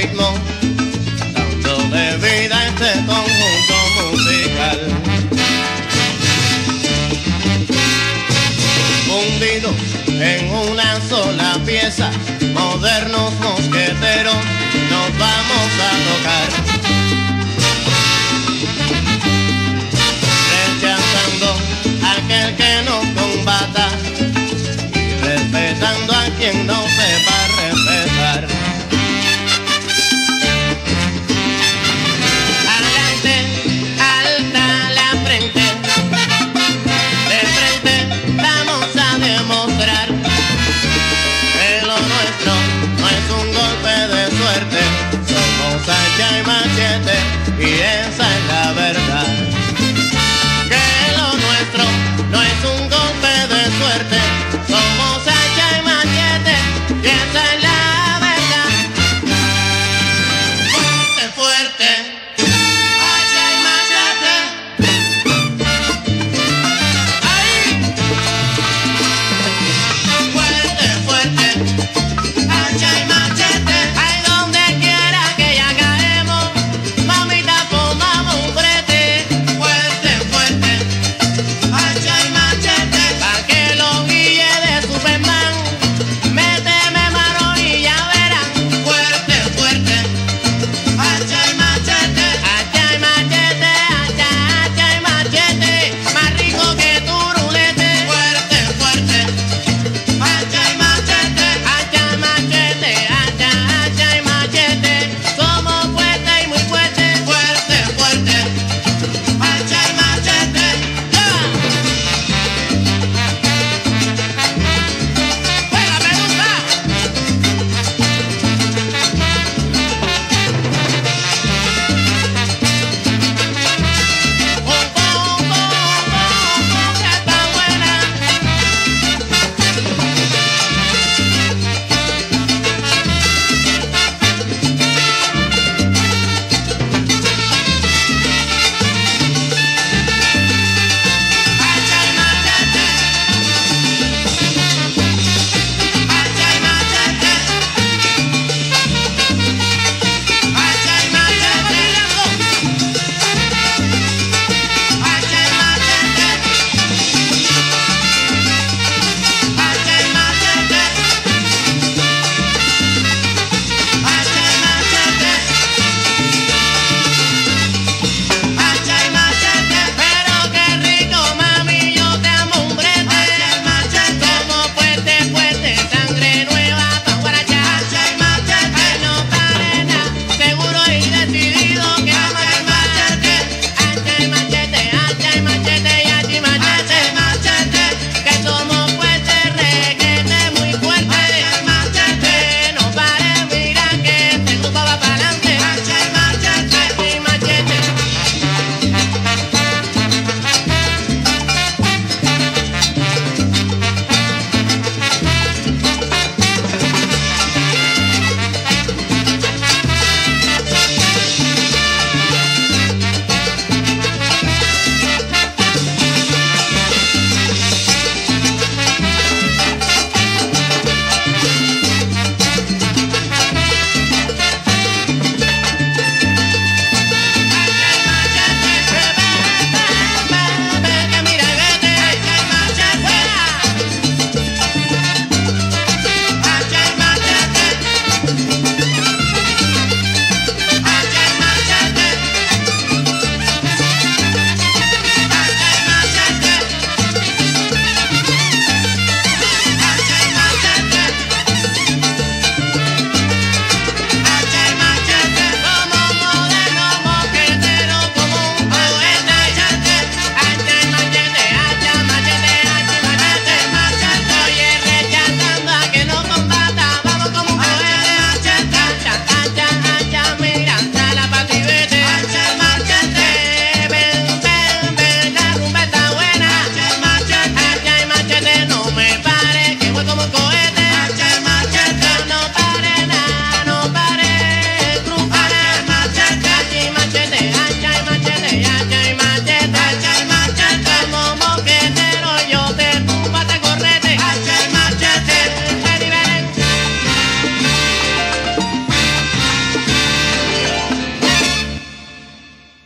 ritmo, de vida a este conjunto musical. Fundidos en una sola pieza, modernos mosqueteros, nos vamos a tocar.